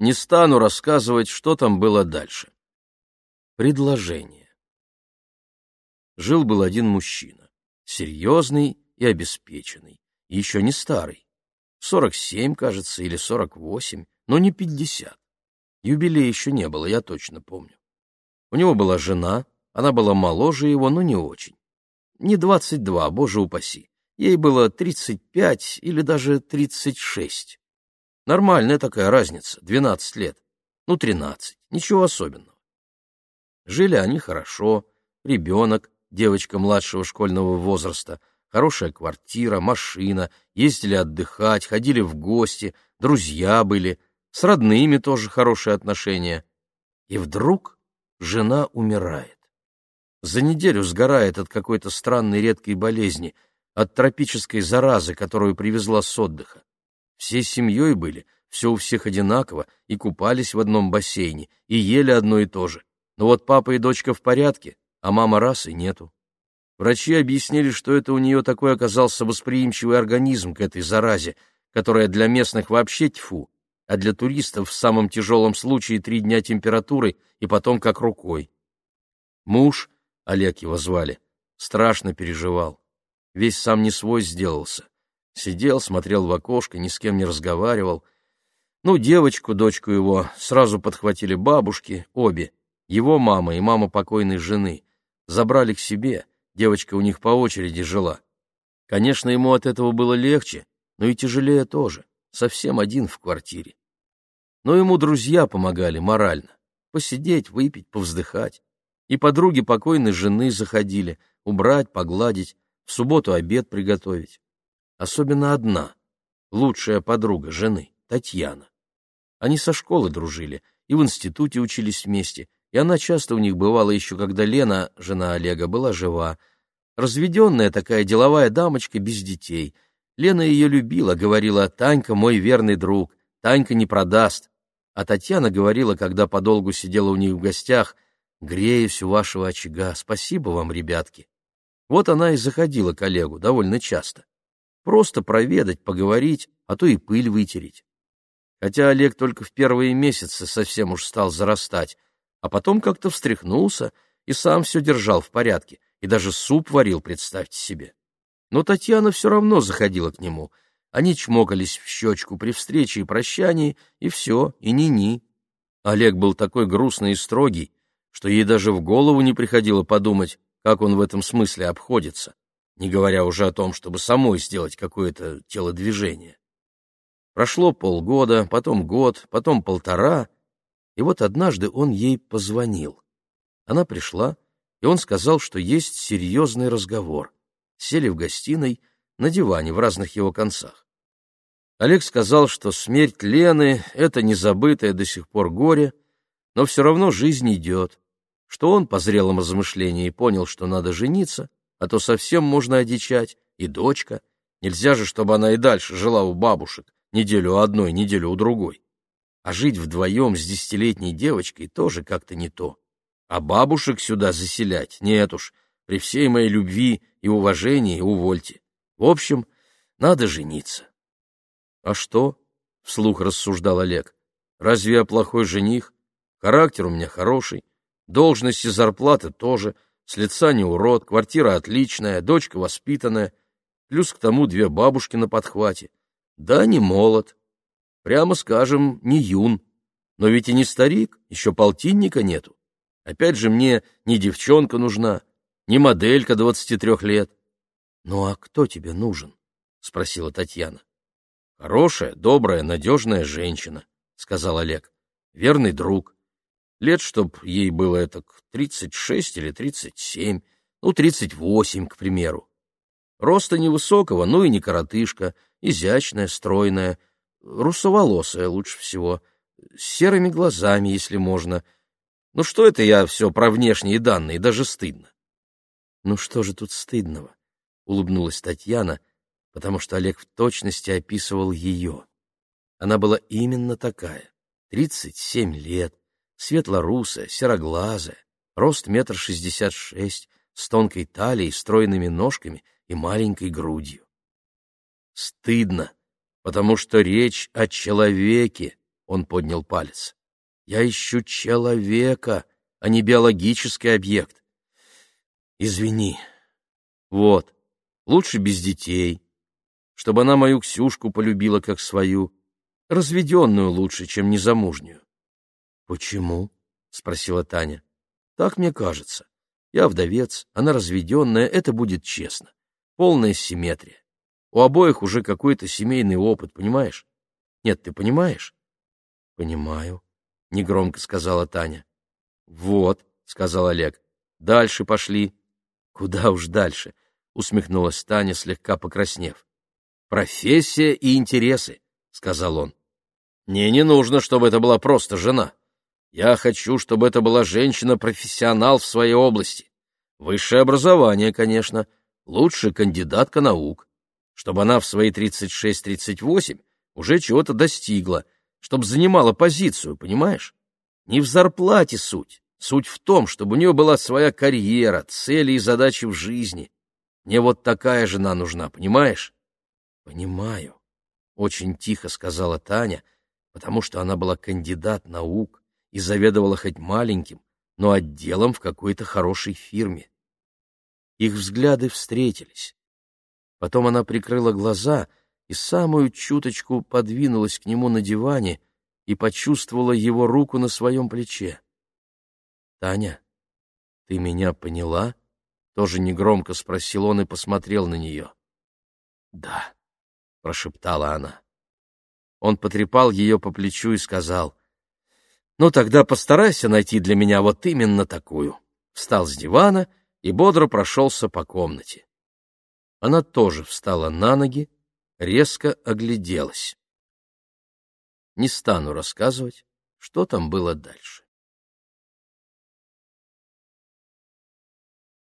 Не стану рассказывать, что там было дальше. Предложение. Жил-был один мужчина, серьезный и обеспеченный, еще не старый. Сорок семь, кажется, или сорок восемь, но не пятьдесят. Юбилея еще не было, я точно помню. У него была жена, она была моложе его, но не очень. Не двадцать два, боже упаси. Ей было тридцать пять или даже тридцать шесть. Нормальная такая разница, двенадцать лет. Ну, тринадцать, ничего особенного. Жили они хорошо, ребенок, девочка младшего школьного возраста, хорошая квартира, машина, ездили отдыхать, ходили в гости, друзья были, с родными тоже хорошие отношения. И вдруг жена умирает. За неделю сгорает от какой-то странной редкой болезни, от тропической заразы, которую привезла с отдыха. Всей семьей были, все у всех одинаково, и купались в одном бассейне, и ели одно и то же. Но вот папа и дочка в порядке, а мама раз и нету. Врачи объяснили, что это у нее такой оказался восприимчивый организм к этой заразе, которая для местных вообще тьфу, а для туристов в самом тяжелом случае три дня температуры и потом как рукой. Муж, Олег его звали, страшно переживал. Весь сам не свой сделался. Сидел, смотрел в окошко, ни с кем не разговаривал. Ну, девочку, дочку его, сразу подхватили бабушки, обе, его мама и мама покойной жены. Забрали к себе, девочка у них по очереди жила. Конечно, ему от этого было легче, но и тяжелее тоже, совсем один в квартире. Но ему друзья помогали морально. Посидеть, выпить, повздыхать. И подруги покойной жены заходили, убрать, погладить, в субботу обед приготовить. Особенно одна, лучшая подруга жены, Татьяна. Они со школы дружили и в институте учились вместе, и она часто у них бывала еще, когда Лена, жена Олега, была жива. Разведенная такая деловая дамочка без детей. Лена ее любила, говорила, «Танька мой верный друг, Танька не продаст». А Татьяна говорила, когда подолгу сидела у них в гостях, «Греюсь у вашего очага, спасибо вам, ребятки». Вот она и заходила к Олегу довольно часто. Просто проведать, поговорить, а то и пыль вытереть. Хотя Олег только в первые месяцы совсем уж стал зарастать, а потом как-то встряхнулся и сам все держал в порядке, и даже суп варил, представьте себе. Но Татьяна все равно заходила к нему. Они чмокались в щечку при встрече и прощании, и все, и ни-ни. Олег был такой грустный и строгий, что ей даже в голову не приходило подумать, как он в этом смысле обходится не говоря уже о том, чтобы самой сделать какое-то телодвижение. Прошло полгода, потом год, потом полтора, и вот однажды он ей позвонил. Она пришла, и он сказал, что есть серьезный разговор. Сели в гостиной, на диване в разных его концах. Олег сказал, что смерть Лены — это незабытое до сих пор горе, но все равно жизнь идет, что он по зрелом размышлении понял, что надо жениться, а то совсем можно одичать, и дочка. Нельзя же, чтобы она и дальше жила у бабушек, неделю у одной, неделю у другой. А жить вдвоем с десятилетней девочкой тоже как-то не то. А бабушек сюда заселять нет уж, при всей моей любви и уважении увольте. В общем, надо жениться. — А что? — вслух рассуждал Олег. — Разве я плохой жених? Характер у меня хороший, должность и зарплата тоже — с лица не урод, квартира отличная, дочка воспитанная, плюс к тому две бабушки на подхвате. Да, не молод, прямо скажем, не юн, но ведь и не старик, еще полтинника нету. Опять же, мне не девчонка нужна, не моделька двадцати трех лет. — Ну а кто тебе нужен? — спросила Татьяна. — Хорошая, добрая, надежная женщина, — сказал Олег. — Верный друг. Лет, чтоб ей было это тридцать шесть или тридцать семь, ну, тридцать восемь, к примеру. Роста невысокого, ну и не коротышка, изящная, стройная, русоволосая лучше всего, с серыми глазами, если можно. Ну что это я все про внешние данные, даже стыдно. Ну что же тут стыдного? Улыбнулась Татьяна, потому что Олег в точности описывал ее. Она была именно такая, тридцать семь лет, светлорусая, сероглазая, рост метр шестьдесят шесть, с тонкой талией, стройными ножками и маленькой грудью. Стыдно, потому что речь о человеке, Он поднял палец. Я ищу человека, а не биологический объект. Извини. Вот, лучше без детей, чтобы она мою Ксюшку полюбила как свою, разведенную лучше, чем незамужнюю. — Почему? — спросила Таня. — Так мне кажется. Я вдовец, она разведенная, это будет честно. Полная симметрия. У обоих уже какой-то семейный опыт, понимаешь? Нет, ты понимаешь? — Понимаю, — негромко сказала Таня. — Вот, — сказал Олег, — дальше пошли. — Куда уж дальше, — усмехнулась Таня, слегка покраснев. — Профессия и интересы, — сказал он. — Мне не нужно, чтобы это была просто жена. Я хочу, чтобы это была женщина-профессионал в своей области. Высшее образование, конечно, лучше кандидатка наук. Чтобы она в свои 36-38 уже чего-то достигла, чтобы занимала позицию, понимаешь? Не в зарплате суть. Суть в том, чтобы у нее была своя карьера, цели и задачи в жизни. Мне вот такая жена нужна, понимаешь? — Понимаю, — очень тихо сказала Таня, потому что она была кандидат наук и заведовала хоть маленьким, но отделом в какой-то хорошей фирме. Их взгляды встретились. Потом она прикрыла глаза и самую чуточку подвинулась к нему на диване и почувствовала его руку на своем плече. «Таня, ты меня поняла?» — тоже негромко спросил он и посмотрел на нее. «Да», — прошептала она. Он потрепал ее по плечу и сказал, «Ну, тогда постарайся найти для меня вот именно такую». Встал с дивана и бодро прошелся по комнате. Она тоже встала на ноги, резко огляделась. Не стану рассказывать, что там было дальше.